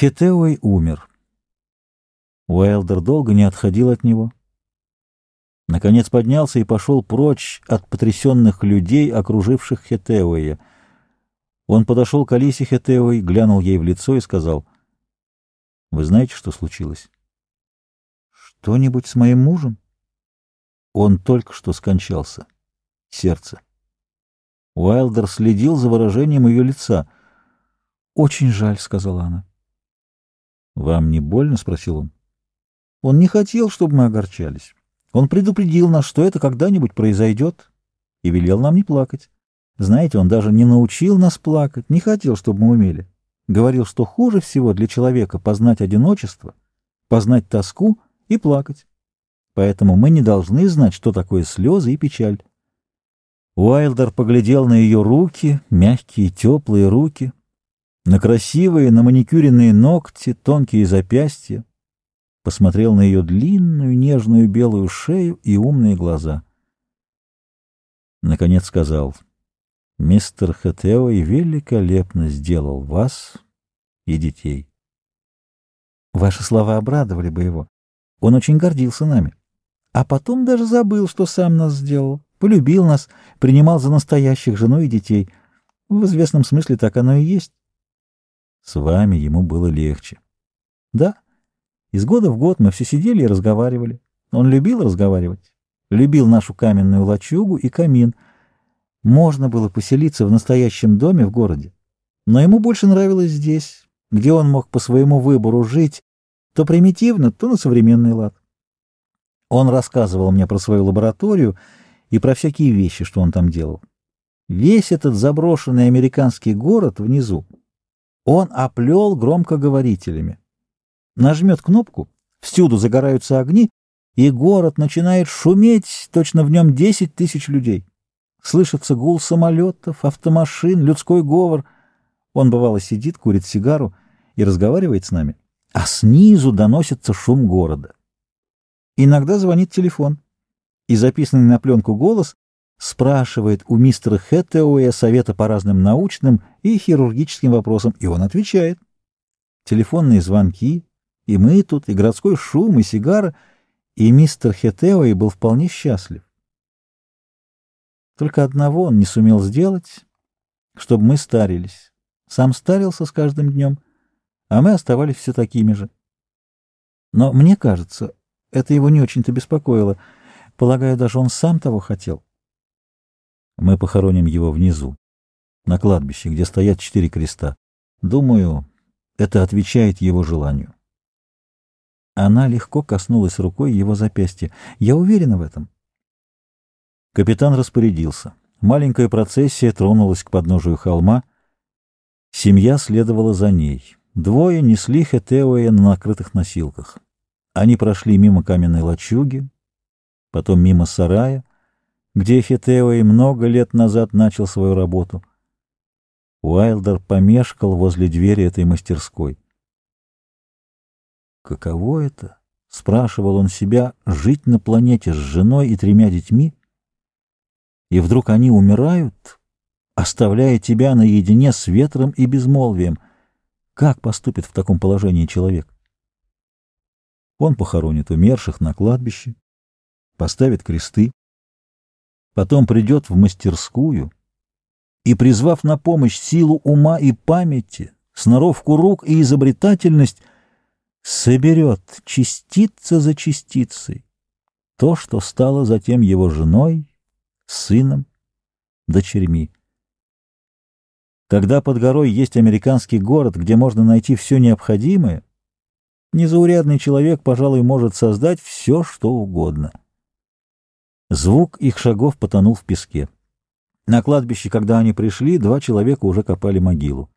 Хетеуэй умер. Уайлдер долго не отходил от него. Наконец поднялся и пошел прочь от потрясенных людей, окруживших Хетеуэя. Он подошел к Алисе Хетеуэй, глянул ей в лицо и сказал, «Вы знаете, что случилось?» «Что-нибудь с моим мужем?» Он только что скончался. Сердце. Уайлдер следил за выражением ее лица. «Очень жаль», — сказала она. «Вам не больно?» — спросил он. Он не хотел, чтобы мы огорчались. Он предупредил нас, что это когда-нибудь произойдет, и велел нам не плакать. Знаете, он даже не научил нас плакать, не хотел, чтобы мы умели. Говорил, что хуже всего для человека познать одиночество, познать тоску и плакать. Поэтому мы не должны знать, что такое слезы и печаль. Уайлдер поглядел на ее руки, мягкие, теплые руки, на красивые, на маникюренные ногти, тонкие запястья, посмотрел на ее длинную, нежную белую шею и умные глаза. Наконец сказал, «Мистер Хэтеуэй великолепно сделал вас и детей». Ваши слова обрадовали бы его. Он очень гордился нами. А потом даже забыл, что сам нас сделал, полюбил нас, принимал за настоящих жену и детей. В известном смысле так оно и есть. С вами ему было легче. Да, из года в год мы все сидели и разговаривали. Он любил разговаривать, любил нашу каменную лачугу и камин. Можно было поселиться в настоящем доме в городе, но ему больше нравилось здесь, где он мог по своему выбору жить, то примитивно, то на современный лад. Он рассказывал мне про свою лабораторию и про всякие вещи, что он там делал. Весь этот заброшенный американский город внизу он оплел громкоговорителями. Нажмет кнопку, всюду загораются огни, и город начинает шуметь, точно в нем десять тысяч людей. Слышится гул самолетов, автомашин, людской говор. Он, бывало, сидит, курит сигару и разговаривает с нами, а снизу доносится шум города. Иногда звонит телефон, и записанный на пленку голос спрашивает у мистера Хэтэуэя совета по разным научным и хирургическим вопросам, и он отвечает. Телефонные звонки, и мы тут, и городской шум, и сигара, и мистер Хетеуэй был вполне счастлив. Только одного он не сумел сделать, чтобы мы старились. Сам старился с каждым днем, а мы оставались все такими же. Но мне кажется, это его не очень-то беспокоило. Полагаю, даже он сам того хотел. Мы похороним его внизу, на кладбище, где стоят четыре креста. Думаю, это отвечает его желанию. Она легко коснулась рукой его запястья. Я уверена в этом. Капитан распорядился. Маленькая процессия тронулась к подножию холма. Семья следовала за ней. Двое несли Хетеуэя на накрытых носилках. Они прошли мимо каменной лачуги, потом мимо сарая, где Хетеуэй много лет назад начал свою работу. Уайлдер помешкал возле двери этой мастерской. Каково это, спрашивал он себя, жить на планете с женой и тремя детьми? И вдруг они умирают, оставляя тебя наедине с ветром и безмолвием. Как поступит в таком положении человек? Он похоронит умерших на кладбище, поставит кресты, потом придет в мастерскую и, призвав на помощь силу ума и памяти, сноровку рук и изобретательность, соберет частица за частицей то, что стало затем его женой, сыном, дочерьми. Когда под горой есть американский город, где можно найти все необходимое, незаурядный человек, пожалуй, может создать все, что угодно. Звук их шагов потонул в песке. На кладбище, когда они пришли, два человека уже копали могилу.